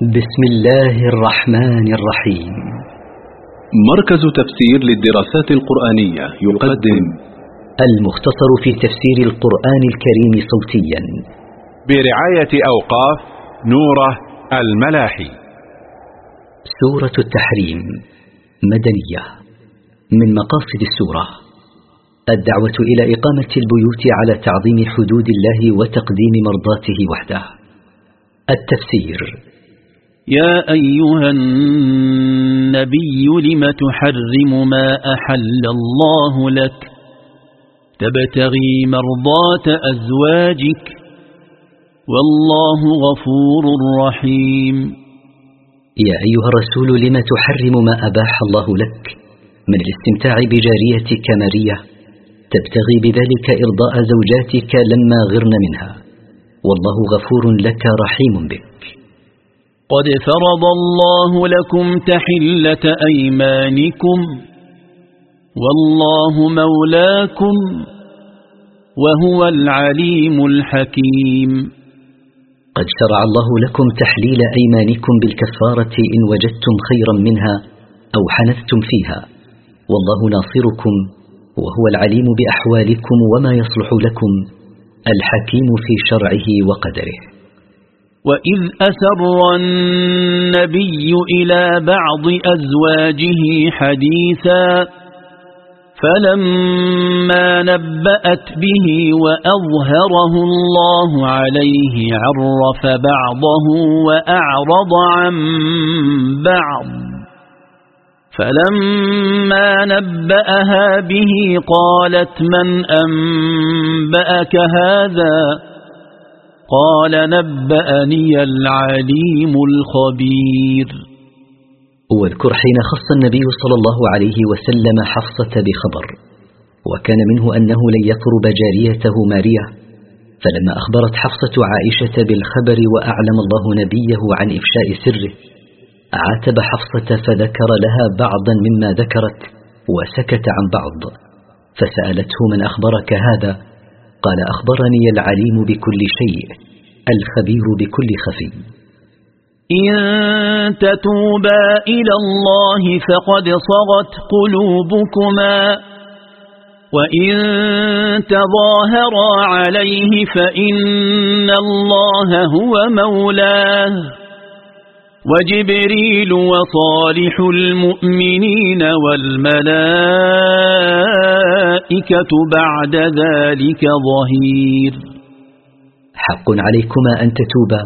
بسم الله الرحمن الرحيم. مركز تفسير للدراسات القرآنية يقدم المختصر في تفسير القرآن الكريم صوتيا. برعاية أوقاف نوره الملاحي. سورة التحريم مدنية. من مقاصد السورة الدعوة إلى إقامة البيوت على تعظيم حدود الله وتقديم مرضاته وحده. التفسير يا أيها النبي لم تحرم ما أحل الله لك؟ تبتغي مرضات أزواجك والله غفور رحيم. يا أيها الرسول لم تحرم ما أباح الله لك؟ من الاستمتاع بجاريتك مارية تبتغي بذلك إرضاء زوجاتك لما غرن منها والله غفور لك رحيم بك. قد فرض الله لكم تحلة أيمانكم والله مولاكم وهو العليم الحكيم. قد شرع الله لكم تحليل أيمانكم بالكفارة إن وجدتم خيرا منها أو حنثتم فيها والله ناصركم وهو العليم بأحوالكم وما يصلح لكم الحكيم في شرعه وقدره. وإذ أسر النبي إلى بعض أزواجه حديثا فلما نبأت به وأظهره الله عليه عرف بعضه وأعرض عن بعض فلما نبأها به قالت من أنبأك هذا قال نبأني العليم الخبير. واذكر حين خص النبي صلى الله عليه وسلم حفصة بخبر وكان منه أنه لن يقرب جاريته ماريا فلما أخبرت حفصة عائشة بالخبر وأعلم الله نبيه عن إفشاء سره عاتب حفصة فذكر لها بعضا مما ذكرت وسكت عن بعض فسألته من أخبرك هذا قال أخبرني العليم بكل شيء الخبير بكل خفي. إن تتوبا إلى الله فقد صغت قلوبكما وإن تظاهرا عليه فإن الله هو مولاه. وجبريل وصالح المؤمنين والملائكة بعد ذلك ظهير. حق عليكما أن تتوبا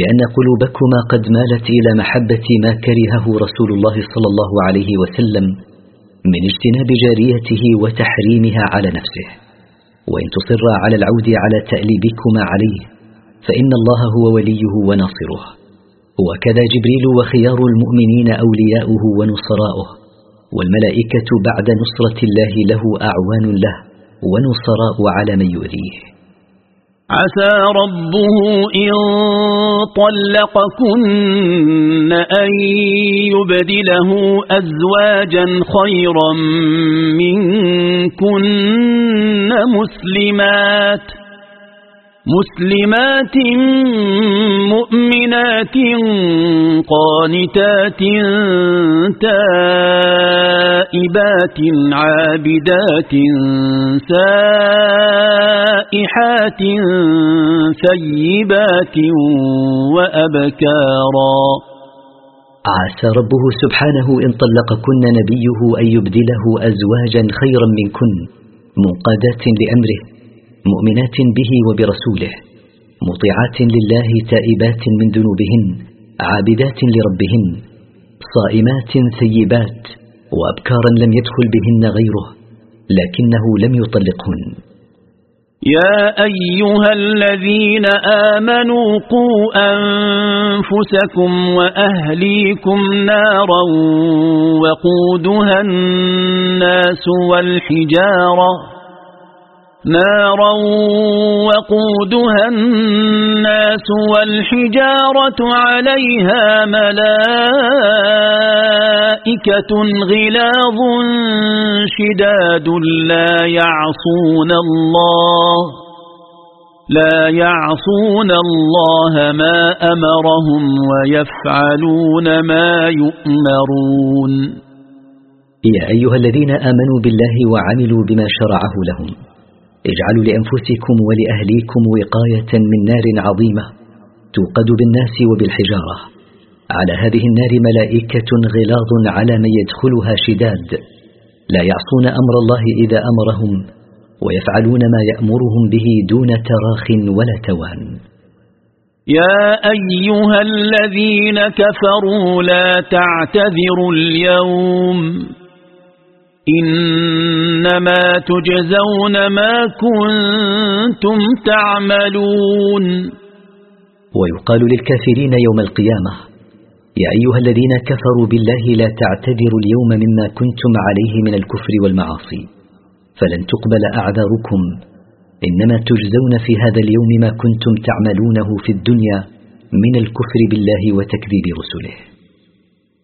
لأن قلوبكما قد مالت إلى محبة ما كرهه رسول الله صلى الله عليه وسلم من اجتناب جاريته وتحريمها على نفسه. وإن تصر على العود على تأليبكما عليه فإن الله هو وليه وناصره. وكذا جبريل وخيار المؤمنين أولياؤه ونصراؤه والملائكة بعد نصرة الله له أعوان له ونصراء على من يؤذيه عسى ربه إن طلقكن أن يبدله أزواجا خيرا منكن مسلمات. مسلمات مؤمنات قانتات تائبات عابدات سائحات ثيبات وأبكارا. عسى ربه سبحانه إن طلقكن نبيه أن يبدله أزواجا خيرا منكن منقادات لأمره. مؤمنات به وبرسوله مطيعات لله تائبات من ذنوبهن عابدات لربهن صائمات ثيبات وأبكارا لم يدخل بهن غيره لكنه لم يطلقهن. يا أيها الذين آمنوا قوا أنفسكم وأهليكم نارا وقودها الناس والحجارة نارا وقودها الناس والحجارة عليها ملائكة غلاظ شداد لا يعصون الله لا يعصون الله ما أمرهم ويفعلون ما يؤمرون. يا أيها الذين آمنوا بالله وعملوا بما شرعه لهم. اجعلوا لأنفسكم ولأهليكم وقاية من نار عظيمة توقد بالناس وبالحجارة. على هذه النار ملائكة غلاظ على من يدخلها شداد. لا يعصون أمر الله إذا أمرهم ويفعلون ما يأمرهم به دون تراخ ولا توان. يا أيها الذين كفروا لا تعتذروا اليوم. إنما تجزون ما كنتم تعملون. ويقال للكافرين يوم القيامة يا أيها الذين كفروا بالله لا تعتذروا اليوم مما كنتم عليه من الكفر والمعاصي فلن تقبل أعذاركم. إنما تجزون في هذا اليوم ما كنتم تعملونه في الدنيا من الكفر بالله وتكذيب رسله.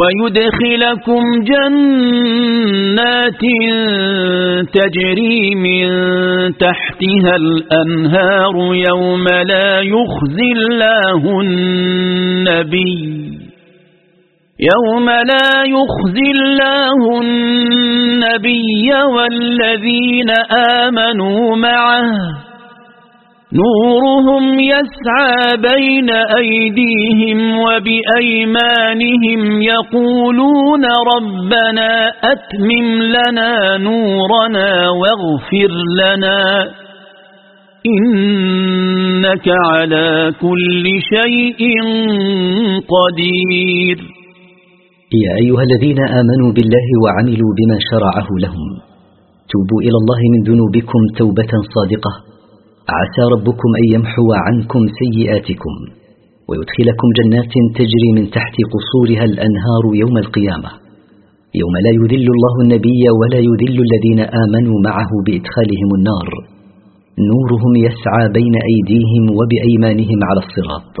ويدخلكم جنات تجري من تحتها الأنهار يوم لا يخزي الله النبي يوم لا يخزي الله النبي والذين آمنوا معه نورهم يسعى بين أيديهم وبأيمانهم يقولون ربنا أتمم لنا نورنا واغفر لنا إنك على كل شيء قدير. يا أيها الذين آمنوا بالله وعملوا بما شرعه لهم. توبوا إلى الله من ذنوبكم توبة صادقة. عسى ربكم أن يمحو عنكم سيئاتكم ويدخلكم جنات تجري من تحت قصورها الأنهار يوم القيامة يوم لا يذل الله النبي ولا يذل الذين آمنوا معه بإدخالهم النار نورهم يسعى بين أيديهم وبأيمانهم على الصراط.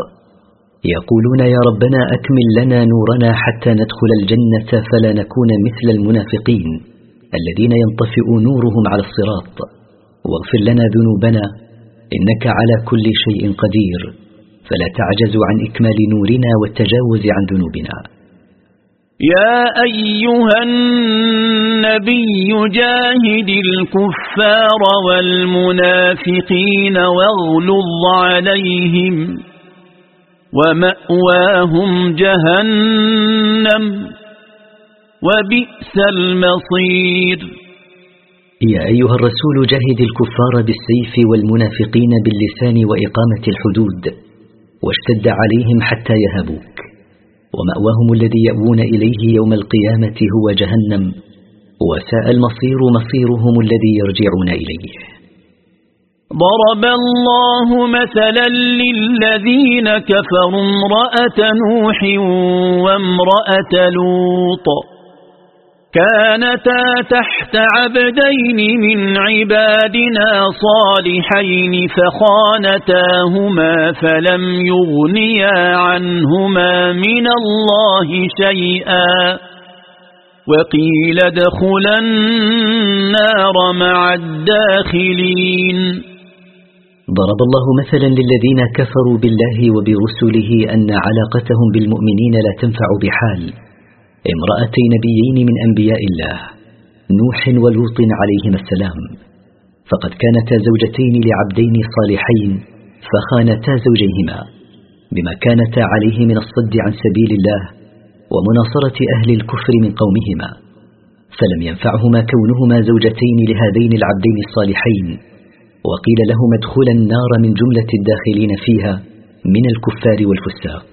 يقولون يا ربنا أكمل لنا نورنا حتى ندخل الجنة فلا نكون مثل المنافقين الذين ينطفئ نورهم على الصراط. واغفر لنا ذنوبنا إنك على كل شيء قدير فلا تعجز عن إكمال نورنا والتجاوز عن ذنوبنا. يا أيها النبي جاهد الكفار والمنافقين واغلظ عليهم ومأواهم جهنم وبئس المصير. يا أيها الرسول جاهد الكفار بالسيف والمنافقين باللسان وإقامة الحدود واشتد عليهم حتى يهبوك ومأواهم الذي يأوون إليه يوم القيامة هو جهنم وساء المصير مصيرهم الذي يرجعون إليه. ضرب الله مثلا للذين كفروا امرأة نوح وامرأة لوط. كانتا تحت عبدين من عبادنا صالحين فخانتاهما فلم يغنيا عنهما من الله شيئا وقيل ادخلا النار مع الداخلين. ضرب الله مثلا للذين كفروا بالله وبرسله أن علاقتهم بالمؤمنين لا تنفع بحال. امرأتي نبيين من أنبياء الله نوح ولوط عليهما السلام فقد كانتا زوجتين لعبدين صالحين فخانتا زوجيهما بما كانتا عليه من الصد عن سبيل الله ومناصرة أهل الكفر من قومهما فلم ينفعهما كونهما زوجتين لهذين العبدين الصالحين وقيل لهم ادخلا النار من جملة الداخلين فيها من الكفار والفساق.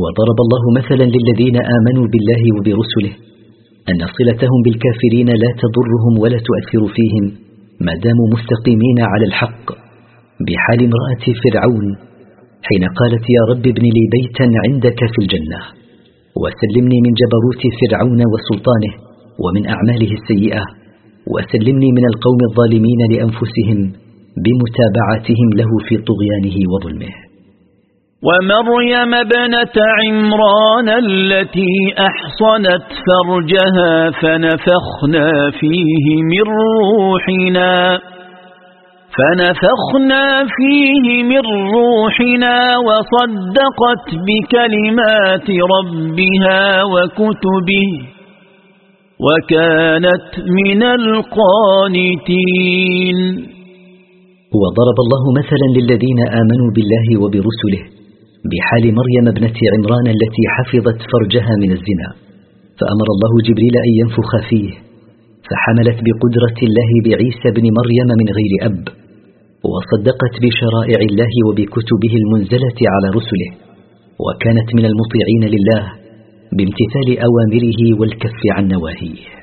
وضرب الله مثلا للذين آمنوا بالله وبرسله أن صلتهم بالكافرين لا تضرهم ولا تؤثر فيهم ما داموا مستقيمين على الحق بحال امرأة فرعون حين قالت يا رب ابن لي بيتا عندك في الجنة وسلمني من جبروت فرعون وسلطانه ومن أعماله السيئة وسلمني من القوم الظالمين لأنفسهم بمتابعتهم له في طغيانه وظلمه. ومريم بنت عمران التي أحصنت فرجها فنفخنا فيه من روحنا فنفخنا فيه من روحنا وصدقت بكلمات ربها وكتبه وكانت من القانتين. وضرب الله مثلا للذين آمنوا بالله وبرسله بحال مريم ابنة عمران التي حفظت فرجها من الزنا. فأمر الله جبريل أن ينفخ فيه فحملت بقدرة الله بعيسى بن مريم من غير أب وصدقت بشرائع الله وبكتبه المنزلة على رسله. وكانت من المطيعين لله بامتثال أوامره والكف عن نواهيه.